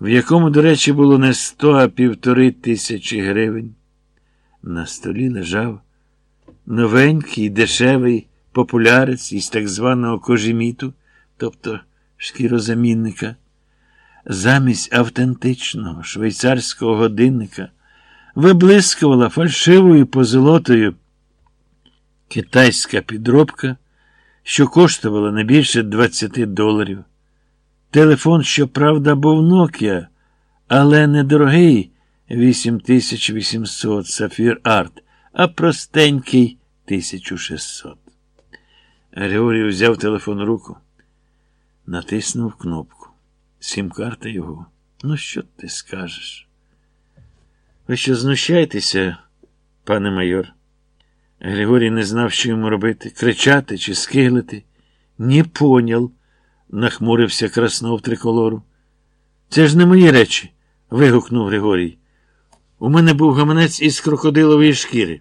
в якому, до речі, було не сто, а півтори тисячі гривень. На столі лежав новенький, дешевий популярець із так званого кожеміту, тобто шкірозамінника. Замість автентичного швейцарського годинника виблискувала фальшивою позолотою китайська підробка, що коштувала не більше 20 доларів. Телефон, щоправда, був Nokia, але не дорогий 8800 Сафір Арт, а простенький 1600. Григорій взяв телефон руку, натиснув кнопку. Сім-карта його. Ну, що ти скажеш? Ви що знущаєтеся, пане майор? Григорій не знав, що йому робити кричати чи скиглити. Не поняв, нахмурився краснов триколору. Це ж не мої речі. вигукнув Григорій. У мене був гаманець із крокодилової шкіри,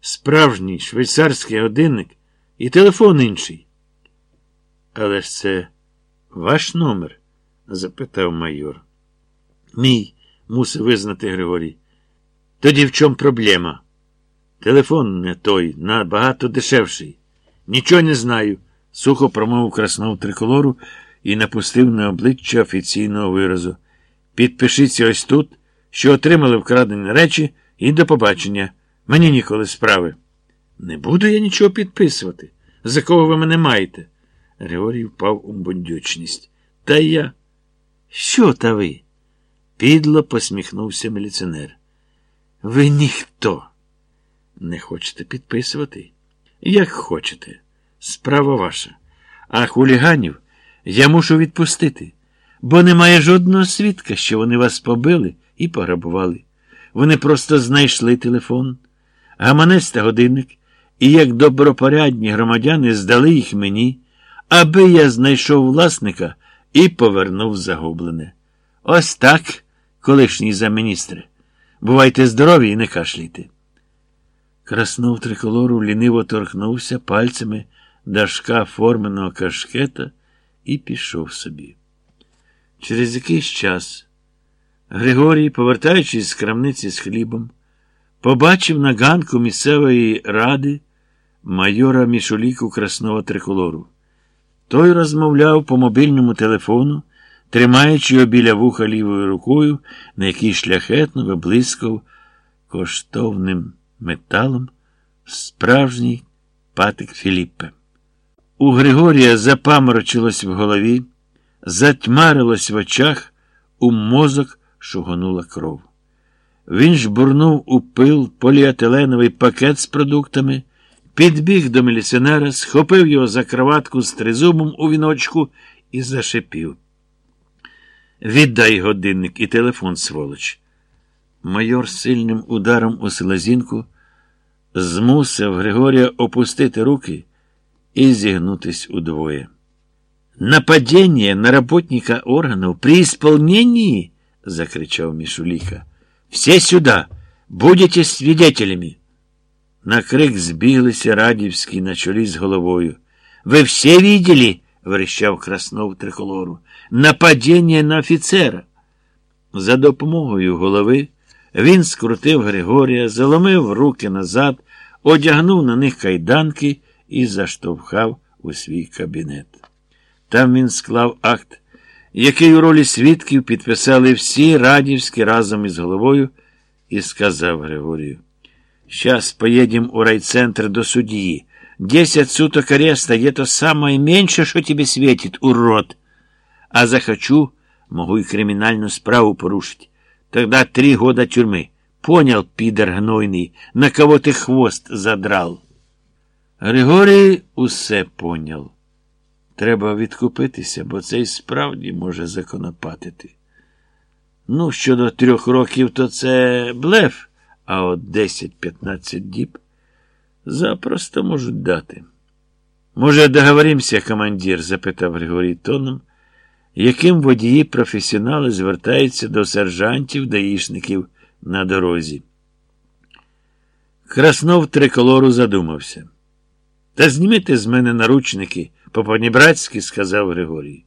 справжній швейцарський годинник і телефон інший. Але ж це ваш номер? запитав майор. Мій, мусив визнати Григорій. Тоді в чому проблема? Телефон не той, набагато дешевший. Нічого не знаю, сухо промовив краснов триколору і напустив на обличчя офіційного виразу. Підпишіться ось тут, що отримали вкрадені речі, і до побачення. Мені ніколи справи. Не буду я нічого підписувати. За кого ви мене маєте? Григорій впав у бундючність. Та я. Що та ви? Підло посміхнувся міліціонер. Ви ніхто. Не хочете підписувати? Як хочете. Справа ваша. А хуліганів я мушу відпустити, бо немає жодного свідка, що вони вас побили і пограбували. Вони просто знайшли телефон, гаманець та годинник, і як добропорядні громадяни здали їх мені, аби я знайшов власника і повернув загублене. Ось так, колишній замміністри. Бувайте здорові і не кашляйте. Краснов триколору ліниво торкнувся пальцями дашка форменого кашкета і пішов собі. Через якийсь час Григорій, повертаючись з крамниці з хлібом, побачив на ганку місцевої ради майора Мішуліку Краснова триколору. Той розмовляв по мобільному телефону, тримаючи його біля вуха лівою рукою, на якій шляхетно виблискав коштовним металом справжній патик Філіппе. У Григорія запаморочилось в голові, затьмарилось в очах, у мозок шугонула кров. Він жбурнув у пил поліетиленовий пакет з продуктами, підбіг до міліціонера, схопив його за кроватку з тризубом у віночку і зашипів. Віддай годинник і телефон, сволоч. Майор сильним ударом у селезінку змусив Григорія опустити руки и зігнутись удвоє. Нападение на работника органов при исполнении, закричав Мишуліка. Все сюда, будете свидетелями. На крик збіглися Радівський на чолі з головою. Ви все видели, верещав Краснов триколору. Нападение на офіцера. За допомогою голови він скрутив Григорія, заломив руки назад, одягнув на них кайданки і заштовхав у свій кабінет. Там він склав акт, який у ролі свідків підписали всі радівські разом із головою, і сказав Григорію. Сейчас поедем у райцентр до судьи. Десять суток ареста — это самое меньше, что тебе светит, урод. А захочу, могу и криминальную справу порушить. Тогда три года тюрьмы. Понял, пидор гнойный, на кого ты хвост задрал? Григорій усе поняв. Треба відкупитися, бо цей справді може законопатити. Ну, щодо трьох років, то це блеф, а от 10-15 діб запросто можуть дати. Може, договоримося, командир? запитав Григорій тоном, яким водії професіонали звертаються до сержантів даїшників на дорозі. Краснов триколору задумався. Та знімите з мене наручники, по панібратськи сказав Григорій.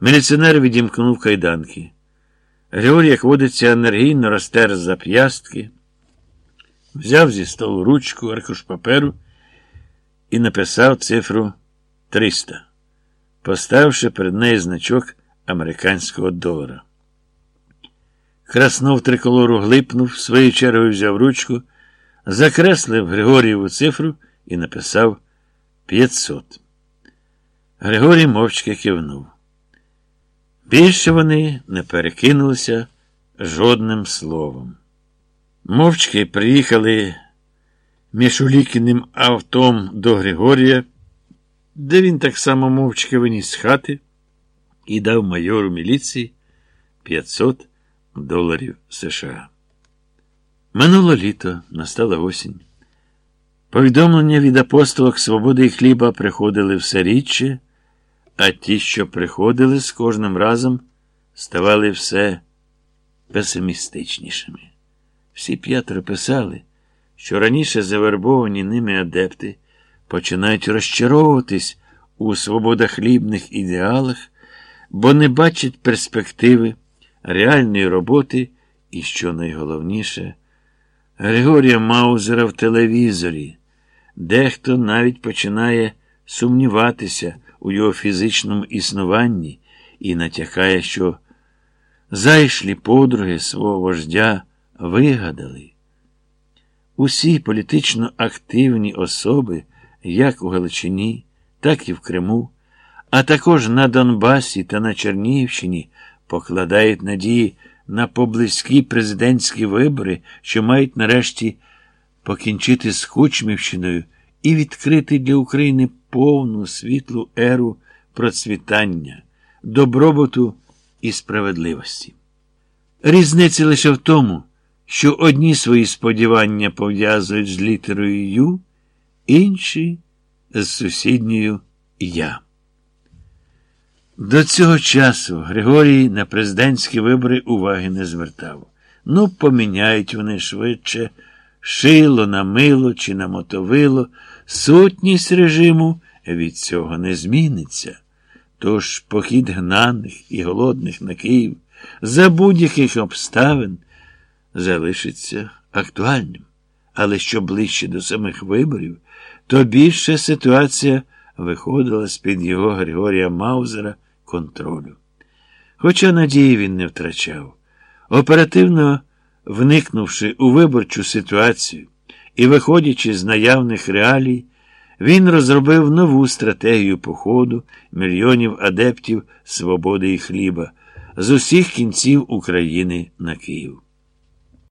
Міліціонер відімкнув кайданки. Григорій, як водиться, енергійно розтер зап'ястки, взяв зі столу ручку, аркуш паперу і написав цифру 300, поставивши перед нею значок американського долара. Краснов триколору глипнув, своєю чергою взяв ручку, закреслив Григорієву цифру і написав 500. Григорій мовчки кивнув. Більше вони не перекинулися жодним словом. Мовчки приїхали Мішулікіним автом до Григорія, де він так само мовчки виніс з хати і дав майору міліції 500 доларів США. Минуло літо, настала осінь. Повідомлення від апостолок свободи і хліба приходили все рідше, а ті, що приходили з кожним разом, ставали все песимістичнішими. Всі п'ятеро писали, що раніше завербовані ними адепти починають розчаровуватись у свободохлібних ідеалах, бо не бачать перспективи реальної роботи і, що найголовніше, Григорія Маузера в телевізорі. Дехто навіть починає сумніватися у його фізичному існуванні і натякає, що зайшлі подруги свого вождя вигадали. Усі політично активні особи, як у Галичині, так і в Криму, а також на Донбасі та на Чернігівщині покладають надії на поблизькі президентські вибори, що мають нарешті покінчити з Кучмівщиною і відкрити для України повну світлу еру процвітання, добробуту і справедливості. Різниця лише в тому, що одні свої сподівання пов'язують з літерою Ю, інші з сусідньою Я. До цього часу Григорій на президентські вибори уваги не звертав. Ну, поміняють вони швидше шило на мило чи на мотовило, сутність режиму від цього не зміниться. Тож похід гнаних і голодних на Київ за будь-яких обставин залишиться актуальним. Але що ближче до самих виборів, то більше ситуація виходила з-під його Григорія Маузера контролю. Хоча надії він не втрачав. Оперативно вникнувши у виборчу ситуацію і виходячи з наявних реалій, він розробив нову стратегію походу мільйонів адептів свободи і хліба з усіх кінців України на Київ.